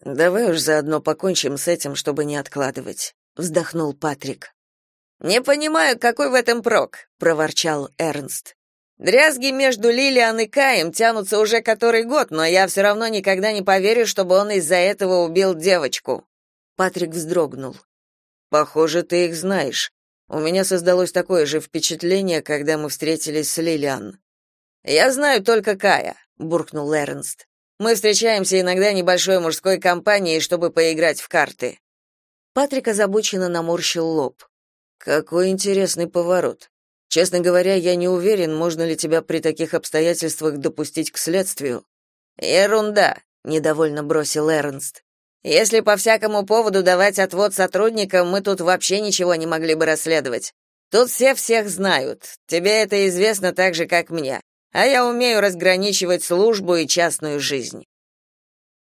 Давай уж заодно покончим с этим, чтобы не откладывать, вздохнул Патрик. Не понимаю, какой в этом прок, проворчал Эрнст. Дрязги между Лилиан и Каем тянутся уже который год, но я все равно никогда не поверю, чтобы он из-за этого убил девочку. Патрик вздрогнул. Похоже, ты их знаешь. У меня создалось такое же впечатление, когда мы встретились с Лилиан. Я знаю только Кая, буркнул Эрнст. Мы встречаемся иногда небольшой мужской компанией, чтобы поиграть в карты. Патрик озабоченно наморщил лоб. Какой интересный поворот. Честно говоря, я не уверен, можно ли тебя при таких обстоятельствах допустить к следствию. Ерунда, недовольно бросил Эрнст. Если по всякому поводу давать отвод сотрудникам, мы тут вообще ничего не могли бы расследовать. Тут все всех знают. Тебе это известно так же, как мне. А я умею разграничивать службу и частную жизнь.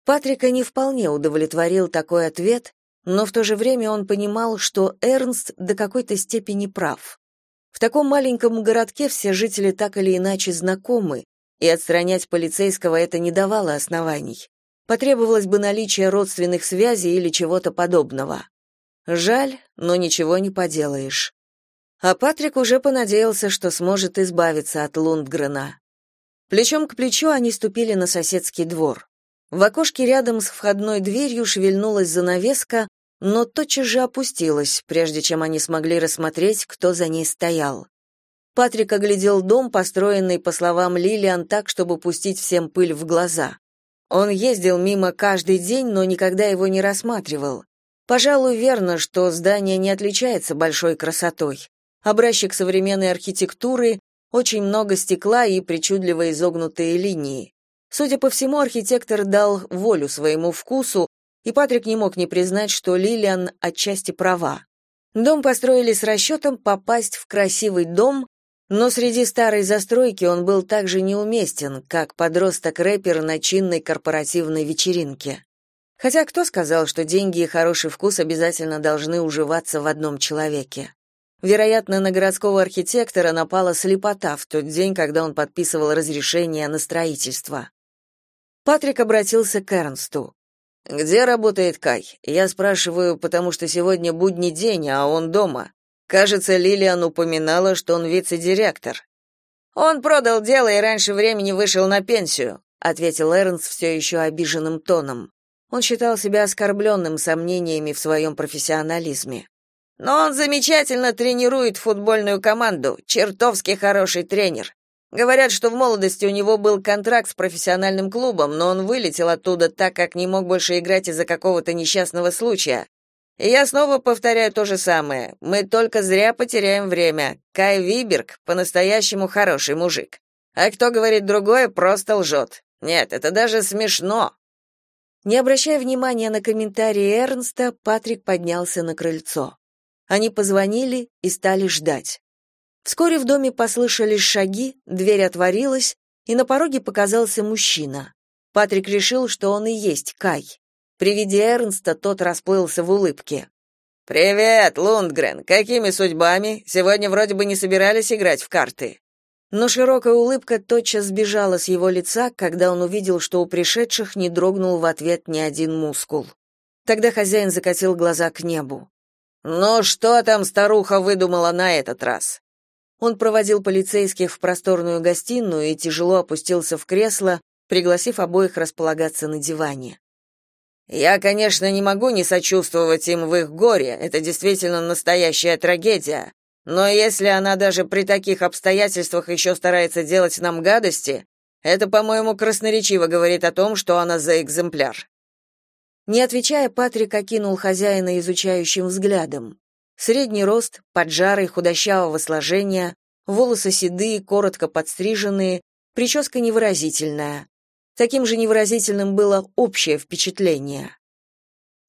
Патрика не вполне удовлетворил такой ответ, но в то же время он понимал, что Эрнст до какой-то степени прав. В таком маленьком городке все жители так или иначе знакомы, и отстранять полицейского это не давало оснований. Потребовалось бы наличие родственных связей или чего-то подобного. Жаль, но ничего не поделаешь. А Патрик уже понадеялся, что сможет избавиться от Лундгрена. Плечом к плечу они ступили на соседский двор. В окошке рядом с входной дверью шевельнулась занавеска, но тотчас же опустилась, прежде чем они смогли рассмотреть, кто за ней стоял. Патрик оглядел дом, построенный, по словам Лилиан, так, чтобы пустить всем пыль в глаза. Он ездил мимо каждый день, но никогда его не рассматривал. Пожалуй, верно, что здание не отличается большой красотой. Образчик современной архитектуры, очень много стекла и причудливо изогнутые линии. Судя по всему, архитектор дал волю своему вкусу, и Патрик не мог не признать, что Лилиан отчасти права. Дом построили с расчетом попасть в красивый дом, но среди старой застройки он был также неуместен, как подросток-рэпер на чинной корпоративной вечеринке. Хотя кто сказал, что деньги и хороший вкус обязательно должны уживаться в одном человеке? Вероятно, на городского архитектора напала слепота в тот день, когда он подписывал разрешение на строительство. Патрик обратился к Эрнсту. Где работает Кай? Я спрашиваю, потому что сегодня будний день, а он дома. Кажется, Лилиан упоминала, что он вице-директор. Он продал дело и раньше времени вышел на пенсию, ответил Эрнст все еще обиженным тоном. Он считал себя оскорбленным сомнениями в своем профессионализме. Но он замечательно тренирует футбольную команду, чертовски хороший тренер. Говорят, что в молодости у него был контракт с профессиональным клубом, но он вылетел оттуда так, как не мог больше играть из-за какого-то несчастного случая. И я снова повторяю то же самое. Мы только зря потеряем время. Кай Виберг по-настоящему хороший мужик. А кто говорит другое, просто лжет. Нет, это даже смешно. Не обращая внимания на комментарии Эрнста, Патрик поднялся на крыльцо. Они позвонили и стали ждать. Вскоре в доме послышались шаги, дверь отворилась, и на пороге показался мужчина. Патрик решил, что он и есть Кай. При виде Эрнста тот расплылся в улыбке. «Привет, Лундгрен! Какими судьбами? Сегодня вроде бы не собирались играть в карты». Но широкая улыбка тотчас сбежала с его лица, когда он увидел, что у пришедших не дрогнул в ответ ни один мускул. Тогда хозяин закатил глаза к небу. «Ну что там старуха выдумала на этот раз?» Он проводил полицейских в просторную гостиную и тяжело опустился в кресло, пригласив обоих располагаться на диване. Я, конечно, не могу не сочувствовать им в их горе. Это действительно настоящая трагедия. Но если она даже при таких обстоятельствах еще старается делать нам гадости, это, по-моему, красноречиво говорит о том, что она за экземпляр. Не отвечая, Патрик окинул хозяина изучающим взглядом. Средний рост, поджарый, худощавого сложения, волосы седые, коротко подстриженные, прическа невыразительная. Таким же невыразительным было общее впечатление.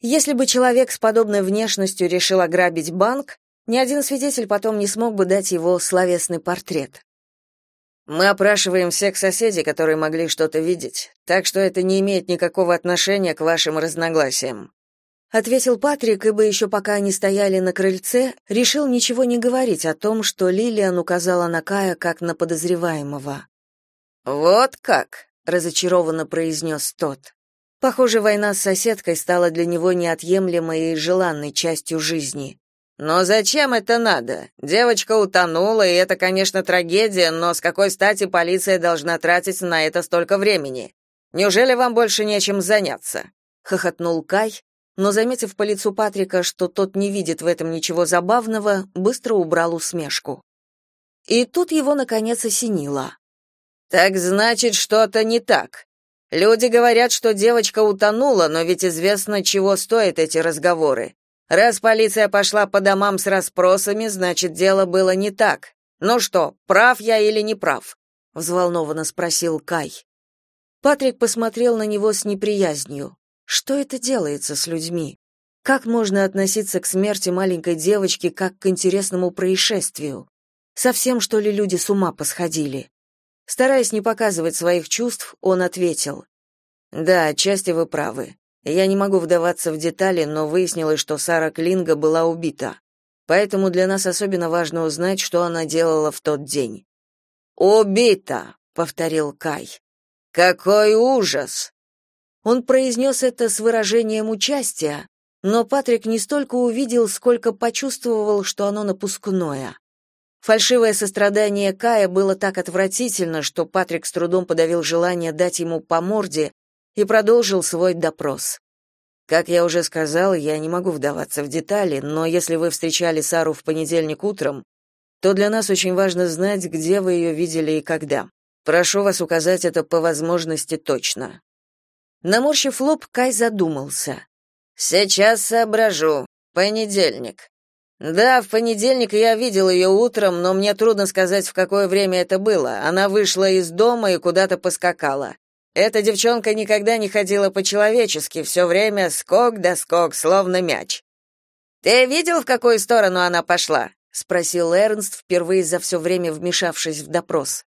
Если бы человек с подобной внешностью решил ограбить банк, ни один свидетель потом не смог бы дать его словесный портрет. Мы опрашиваем всех соседей, которые могли что-то видеть, так что это не имеет никакого отношения к вашим разногласиям ответил Патрик, ибо еще пока они стояли на крыльце, решил ничего не говорить о том, что Лилиан указала на Кая как на подозреваемого. Вот как, разочарованно произнес тот. Похоже, война с соседкой стала для него неотъемлемой и желанной частью жизни. Но зачем это надо? Девочка утонула, и это, конечно, трагедия, но с какой стати полиция должна тратить на это столько времени? Неужели вам больше нечем заняться? хохотнул Кай, но заметив по лицу Патрика, что тот не видит в этом ничего забавного, быстро убрал усмешку. И тут его наконец осенило. Так значит, что-то не так. Люди говорят, что девочка утонула, но ведь известно, чего стоят эти разговоры. Раз полиция пошла по домам с расспросами, значит, дело было не так. Ну что, прав я или не прав? взволнованно спросил Кай. Патрик посмотрел на него с неприязнью. Что это делается с людьми? Как можно относиться к смерти маленькой девочки как к интересному происшествию? Совсем что ли люди с ума посходили? Стараясь не показывать своих чувств, он ответил: "Да, отчасти вы правы. Я не могу вдаваться в детали, но выяснилось, что Сара Клинга была убита. Поэтому для нас особенно важно узнать, что она делала в тот день. Убита, повторил Кай. Какой ужас. Он произнес это с выражением участия, но Патрик не столько увидел, сколько почувствовал, что оно напускное. Фальшивое сострадание Кая было так отвратительно, что Патрик с трудом подавил желание дать ему по морде и продолжил свой допрос. Как я уже сказал, я не могу вдаваться в детали, но если вы встречали Сару в понедельник утром, то для нас очень важно знать, где вы ее видели и когда. Прошу вас указать это по возможности точно. Наморщив лоб, Кай задумался. Сейчас соображу. Понедельник. Да, в понедельник я видел ее утром, но мне трудно сказать, в какое время это было. Она вышла из дома и куда-то поскакала. Эта девчонка никогда не ходила по-человечески, все время скок да скок, словно мяч. Ты видел, в какую сторону она пошла? спросил Эрнст, впервые за все время вмешавшись в допрос.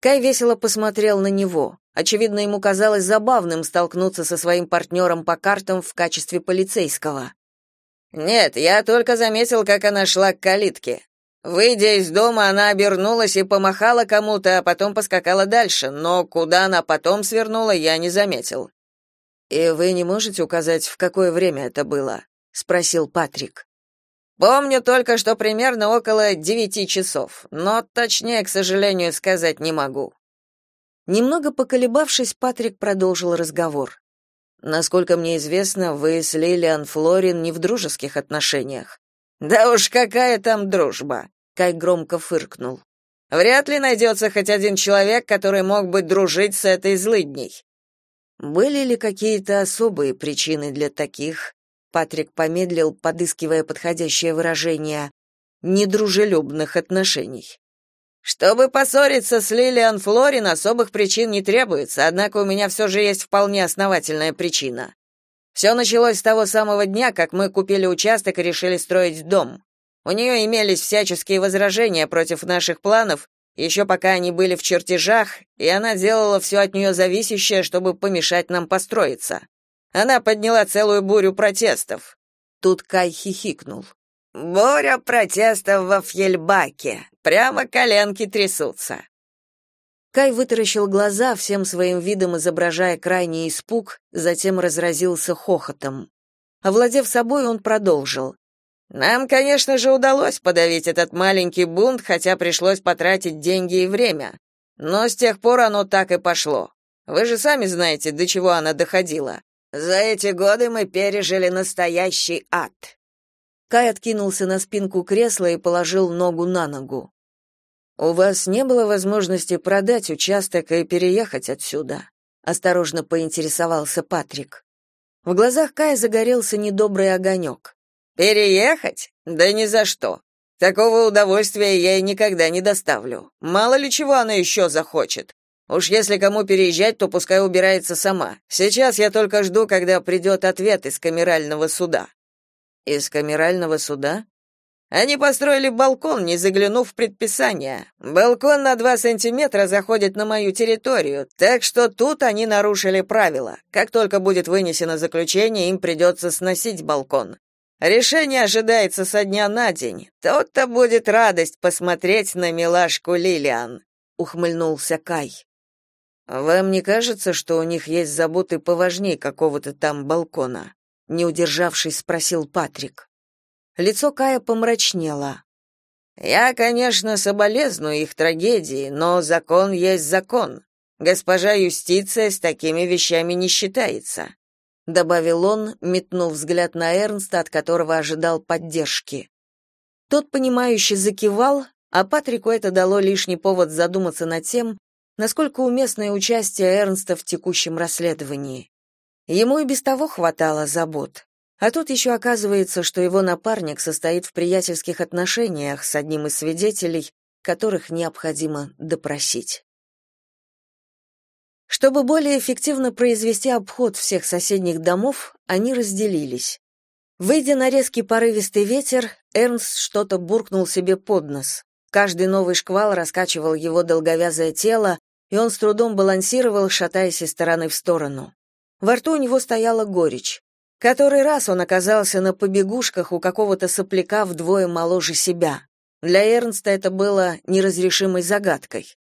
Кай весело посмотрел на него. Очевидно, ему казалось забавным столкнуться со своим партнером по картам в качестве полицейского. Нет, я только заметил, как она шла к калитке. Выйдя из дома, она обернулась и помахала кому-то, а потом поскакала дальше, но куда она потом свернула, я не заметил. И вы не можете указать, в какое время это было, спросил Патрик. Помню только, что примерно около девяти часов, но точнее, к сожалению, сказать не могу. Немного поколебавшись, Патрик продолжил разговор. Насколько мне известно, вы с Лилиан Флорин не в дружеских отношениях. Да уж какая там дружба, Кай громко фыркнул. Вряд ли найдется хоть один человек, который мог бы дружить с этой злыдней. Были ли какие-то особые причины для таких? Патрик помедлил, подыскивая подходящее выражение недружелюбных отношений. Чтобы поссориться с Лилиан Флорин, особых причин не требуется, однако у меня все же есть вполне основательная причина. Все началось с того самого дня, как мы купили участок и решили строить дом. У нее имелись всяческие возражения против наших планов, еще пока они были в чертежах, и она делала все от нее зависящее, чтобы помешать нам построиться. Она подняла целую бурю протестов. Тут Кай хихикнул. Буря протестов во Фьельбаке. Прямо коленки трясутся. Кай вытаращил глаза, всем своим видом изображая крайний испуг, затем разразился хохотом. Овладев собой, он продолжил. Нам, конечно же, удалось подавить этот маленький бунт, хотя пришлось потратить деньги и время. Но с тех пор оно так и пошло. Вы же сами знаете, до чего она доходила. За эти годы мы пережили настоящий ад. Кай откинулся на спинку кресла и положил ногу на ногу. У вас не было возможности продать участок и переехать отсюда, осторожно поинтересовался Патрик. В глазах Кая загорелся недобрый огонек. Переехать? Да ни за что. Такого удовольствия я ей никогда не доставлю. Мало ли чего она еще захочет. Уж если кому переезжать, то пускай убирается сама. Сейчас я только жду, когда придет ответ из камерального суда. Из камерального суда? Они построили балкон, не заглянув в предписание. Балкон на два сантиметра заходит на мою территорию, так что тут они нарушили правила. Как только будет вынесено заключение, им придется сносить балкон. Решение ожидается со дня на день. Тот-то будет радость посмотреть на милашку Лилиан, ухмыльнулся Кай. Вам не кажется, что у них есть заботы поважнее какого-то там балкона? Не удержавшись, спросил Патрик. Лицо Кая помрачнело. Я, конечно, соболезную их трагедии, но закон есть закон. Госпожа юстиция с такими вещами не считается, добавил он, метнув взгляд на Эрнста, от которого ожидал поддержки. Тот понимающе закивал, а Патрику это дало лишний повод задуматься над тем, насколько уместное участие Эрнста в текущем расследовании. Ему и без того хватало забот. А тут еще оказывается, что его напарник состоит в приятельских отношениях с одним из свидетелей, которых необходимо допросить. Чтобы более эффективно произвести обход всех соседних домов, они разделились. Выйдя на резкий порывистый ветер, Эрнст что-то буркнул себе под нос. Каждый новый шквал раскачивал его долговязое тело, и он с трудом балансировал, шатаясь из стороны в сторону. Во рту у него стояла горечь. Который раз он оказался на побегушках у какого-то сопляка вдвое моложе себя. Для Эрнста это было неразрешимой загадкой.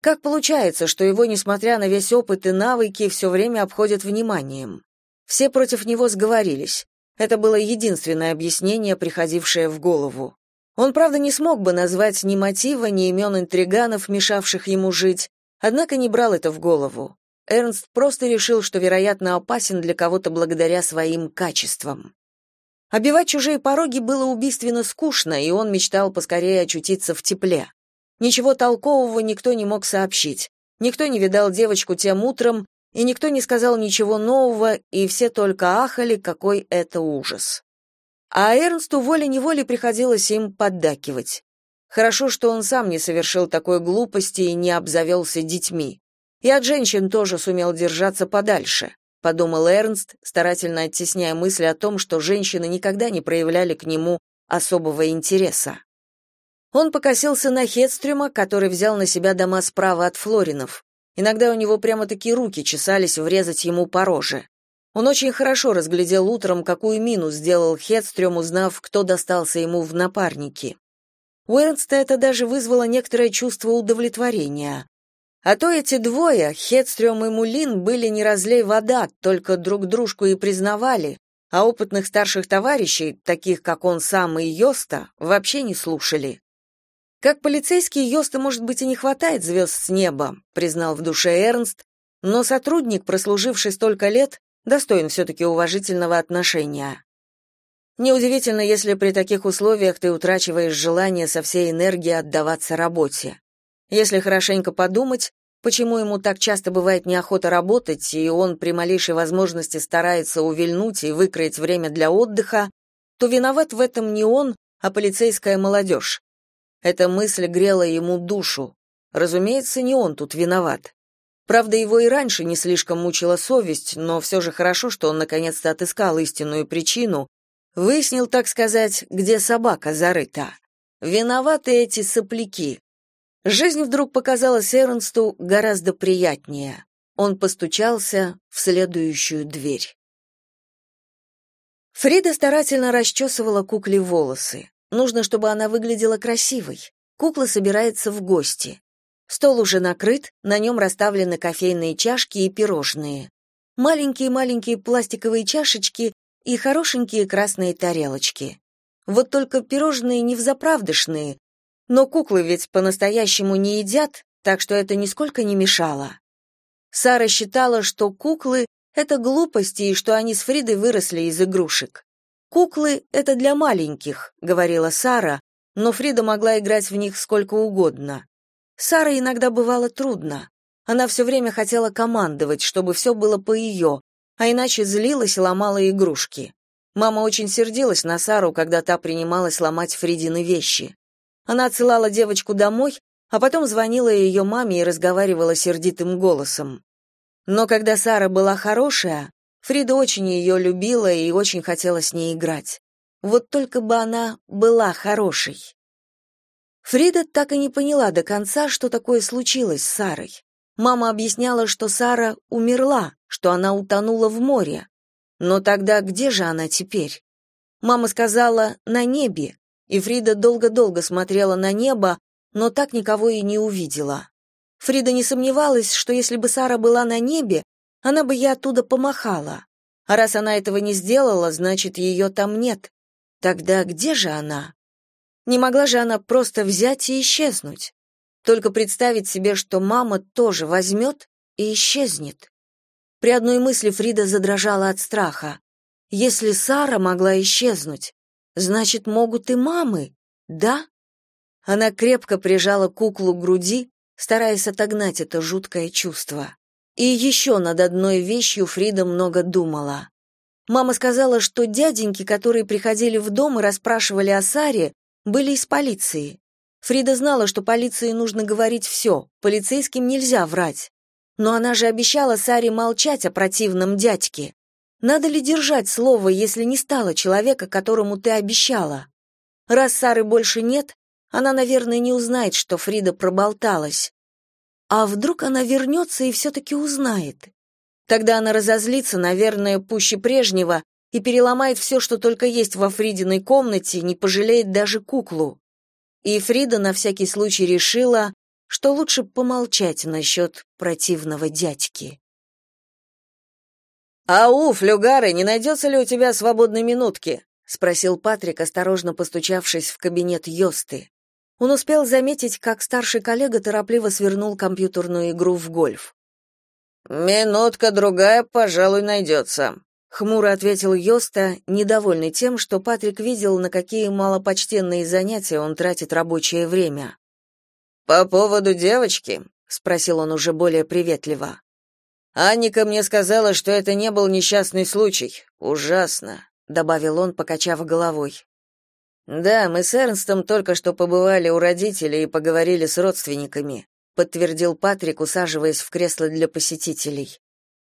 Как получается, что его, несмотря на весь опыт и навыки, все время обходят вниманием? Все против него сговорились. Это было единственное объяснение, приходившее в голову. Он, правда, не смог бы назвать ни мотива, ни имен интриганов, мешавших ему жить, однако не брал это в голову. Эрнст просто решил, что, вероятно, опасен для кого-то благодаря своим качествам. Обивать чужие пороги было убийственно скучно, и он мечтал поскорее очутиться в тепле. Ничего толкового никто не мог сообщить. Никто не видал девочку тем утром, и никто не сказал ничего нового, и все только ахали, какой это ужас. А Эрнсту волей-неволей приходилось им поддакивать. Хорошо, что он сам не совершил такой глупости и не обзавелся детьми. И от женщин тоже сумел держаться подальше, подумал Эрнст, старательно оттесняя мысль о том, что женщины никогда не проявляли к нему особого интереса. Он покосился на Хедстрюма, который взял на себя дома справа от Флоринов. Иногда у него прямо-таки руки чесались врезать ему по роже. Он очень хорошо разглядел утром, какую мину сделал Хедстрюм, узнав, кто достался ему в напарники. У Эрнста это даже вызвало некоторое чувство удовлетворения. А то эти двое, Хедстрём и Мулин, были не разлей вода, только друг дружку и признавали, а опытных старших товарищей, таких как он сам и Йоста, вообще не слушали. Как полицейский Йоста, может быть, и не хватает звезд с неба, признал в душе Эрнст, но сотрудник, прослуживший столько лет, достоин все-таки уважительного отношения. Неудивительно, если при таких условиях ты утрачиваешь желание со всей энергией отдаваться работе. Если хорошенько подумать, почему ему так часто бывает неохота работать, и он при малейшей возможности старается увильнуть и выкроить время для отдыха, то виноват в этом не он, а полицейская молодежь. Эта мысль грела ему душу. Разумеется, не он тут виноват. Правда, его и раньше не слишком мучила совесть, но все же хорошо, что он наконец-то отыскал истинную причину, выяснил, так сказать, где собака зарыта. Виноваты эти сопляки, Жизнь вдруг показалась Эрнсту гораздо приятнее. Он постучался в следующую дверь. Фрида старательно расчесывала кукле волосы. Нужно, чтобы она выглядела красивой. Кукла собирается в гости. Стол уже накрыт, на нем расставлены кофейные чашки и пирожные. Маленькие-маленькие пластиковые чашечки и хорошенькие красные тарелочки. Вот только пирожные не взаправдышные, но куклы ведь по-настоящему не едят, так что это нисколько не мешало. Сара считала, что куклы — это глупости и что они с Фридой выросли из игрушек. «Куклы — это для маленьких», — говорила Сара, но Фрида могла играть в них сколько угодно. Сара иногда бывало трудно. Она все время хотела командовать, чтобы все было по ее, а иначе злилась и ломала игрушки. Мама очень сердилась на Сару, когда та принималась ломать Фридины вещи. Она отсылала девочку домой, а потом звонила ее маме и разговаривала сердитым голосом. Но когда Сара была хорошая, Фрида очень ее любила и очень хотела с ней играть. Вот только бы она была хорошей. Фрида так и не поняла до конца, что такое случилось с Сарой. Мама объясняла, что Сара умерла, что она утонула в море. Но тогда где же она теперь? Мама сказала «на небе», и Фрида долго-долго смотрела на небо, но так никого и не увидела. Фрида не сомневалась, что если бы Сара была на небе, она бы ей оттуда помахала. А раз она этого не сделала, значит, ее там нет. Тогда где же она? Не могла же она просто взять и исчезнуть? Только представить себе, что мама тоже возьмет и исчезнет. При одной мысли Фрида задрожала от страха. Если Сара могла исчезнуть, значит, могут и мамы, да? Она крепко прижала куклу к груди, стараясь отогнать это жуткое чувство. И еще над одной вещью Фрида много думала. Мама сказала, что дяденьки, которые приходили в дом и расспрашивали о Саре, были из полиции. Фрида знала, что полиции нужно говорить все, полицейским нельзя врать. Но она же обещала Саре молчать о противном дядьке. Надо ли держать слово, если не стало человека, которому ты обещала? Раз Сары больше нет, она, наверное, не узнает, что Фрида проболталась. А вдруг она вернется и все-таки узнает? Тогда она разозлится, наверное, пуще прежнего и переломает все, что только есть во Фридиной комнате, не пожалеет даже куклу. И Фрида на всякий случай решила, что лучше помолчать насчет противного дядьки. «Ау, флюгары, не найдется ли у тебя свободной минутки?» — спросил Патрик, осторожно постучавшись в кабинет Йосты. Он успел заметить, как старший коллега торопливо свернул компьютерную игру в гольф. «Минутка-другая, пожалуй, найдется», — хмуро ответил Йоста, недовольный тем, что Патрик видел, на какие малопочтенные занятия он тратит рабочее время. «По поводу девочки?» — спросил он уже более приветливо. «Анника мне сказала, что это не был несчастный случай. Ужасно», — добавил он, покачав головой. «Да, мы с Эрнстом только что побывали у родителей и поговорили с родственниками», подтвердил Патрик, усаживаясь в кресло для посетителей.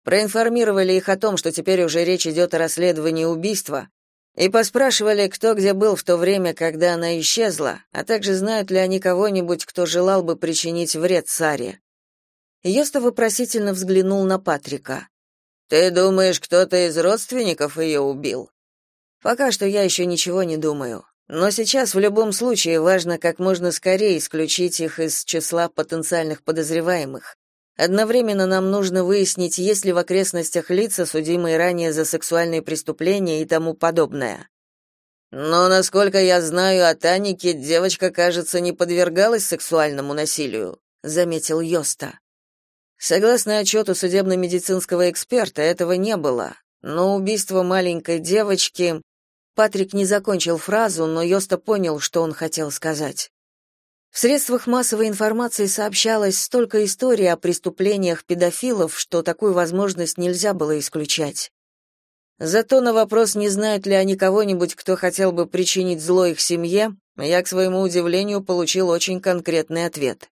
Проинформировали их о том, что теперь уже речь идет о расследовании убийства, и поспрашивали, кто где был в то время, когда она исчезла, а также знают ли они кого-нибудь, кто желал бы причинить вред Саре. Йоста вопросительно взглянул на Патрика. «Ты думаешь, кто-то из родственников ее убил?» «Пока что я еще ничего не думаю. Но сейчас в любом случае важно как можно скорее исключить их из числа потенциальных подозреваемых. Одновременно нам нужно выяснить, есть ли в окрестностях лица, судимые ранее за сексуальные преступления и тому подобное. Но, насколько я знаю от Аники, девочка, кажется, не подвергалась сексуальному насилию, заметил Йоста. Согласно отчету судебно-медицинского эксперта, этого не было. Но убийство маленькой девочки Патрик не закончил фразу, но Йоста понял, что он хотел сказать. В средствах массовой информации сообщалось столько историй о преступлениях педофилов, что такую возможность нельзя было исключать. Зато на вопрос, не знают ли они кого-нибудь, кто хотел бы причинить зло их семье, я, к своему удивлению, получил очень конкретный ответ.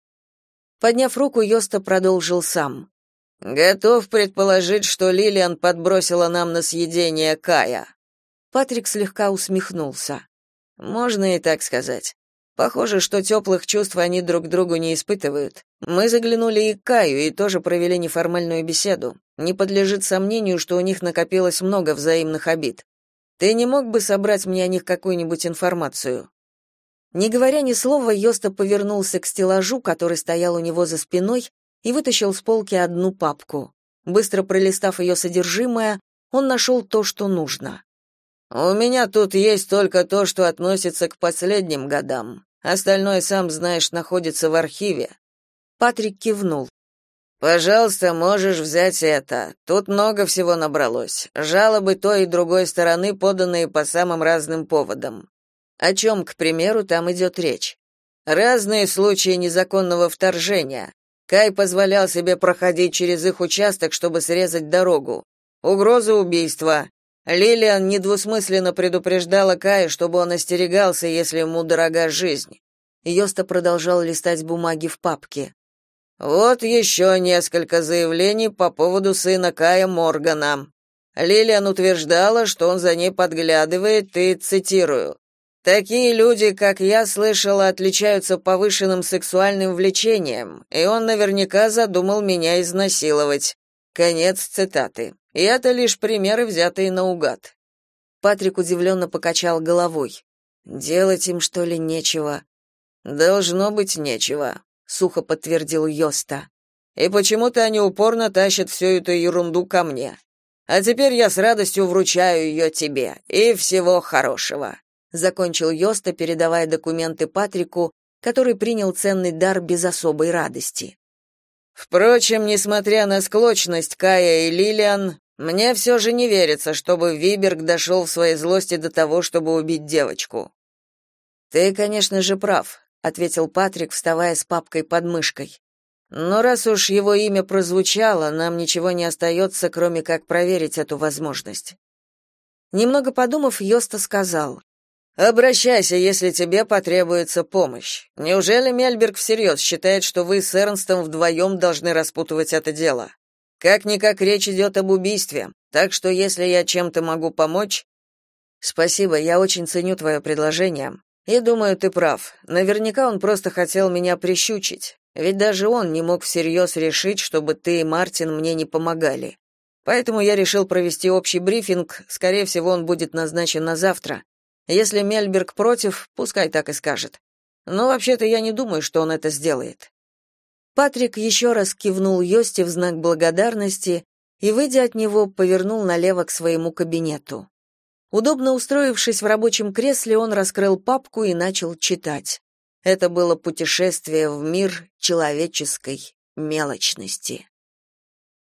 Подняв руку, Йоста продолжил сам. «Готов предположить, что Лилиан подбросила нам на съедение Кая». Патрик слегка усмехнулся. Можно и так сказать. Похоже, что теплых чувств они друг другу не испытывают. Мы заглянули и к Каю и тоже провели неформальную беседу. Не подлежит сомнению, что у них накопилось много взаимных обид. Ты не мог бы собрать мне о них какую-нибудь информацию? Не говоря ни слова, Йоста повернулся к стеллажу, который стоял у него за спиной, и вытащил с полки одну папку. Быстро пролистав ее содержимое, он нашел то, что нужно. У меня тут есть только то, что относится к последним годам. Остальное, сам знаешь, находится в архиве. Патрик кивнул. Пожалуйста, можешь взять это. Тут много всего набралось. Жалобы той и другой стороны, поданные по самым разным поводам. О чем, к примеру, там идет речь? Разные случаи незаконного вторжения. Кай позволял себе проходить через их участок, чтобы срезать дорогу. Угроза убийства, Лилиан недвусмысленно предупреждала Кая, чтобы он остерегался, если ему дорога жизнь. Йоста продолжал листать бумаги в папке. Вот еще несколько заявлений по поводу сына Кая Моргана. Лилиан утверждала, что он за ней подглядывает, и цитирую: Такие люди, как я слышала, отличаются повышенным сексуальным влечением, и он наверняка задумал меня изнасиловать. Конец цитаты. И это лишь примеры, взятые наугад. Патрик удивленно покачал головой. Делать им что ли нечего? Должно быть нечего. сухо подтвердил Йоста. И почему-то они упорно тащат всю эту ерунду ко мне. А теперь я с радостью вручаю ее тебе. И всего хорошего, закончил Йоста, передавая документы Патрику, который принял ценный дар без особой радости. Впрочем, несмотря на склочность Кая и Лилиан, мне все же не верится, чтобы Виберг дошел в своей злости до того, чтобы убить девочку. Ты, конечно же, прав, ответил Патрик, вставая с папкой под мышкой. Но раз уж его имя прозвучало, нам ничего не остается, кроме как проверить эту возможность. Немного подумав, Йоста сказал: Обращайся, если тебе потребуется помощь. Неужели Мельберг всерьез считает, что вы с Эрнстом вдвоем должны распутывать это дело? Как-никак речь идет об убийстве, так что если я чем-то могу помочь... Спасибо, я очень ценю твое предложение. И думаю, ты прав. Наверняка он просто хотел меня прищучить. Ведь даже он не мог всерьез решить, чтобы ты и Мартин мне не помогали. Поэтому я решил провести общий брифинг, скорее всего, он будет назначен на завтра. Если Мельберг против, пускай так и скажет. Но вообще-то я не думаю, что он это сделает. Патрик еще раз кивнул Йости в знак благодарности и, выйдя от него, повернул налево к своему кабинету. Удобно устроившись в рабочем кресле, он раскрыл папку и начал читать. Это было путешествие в мир человеческой мелочности.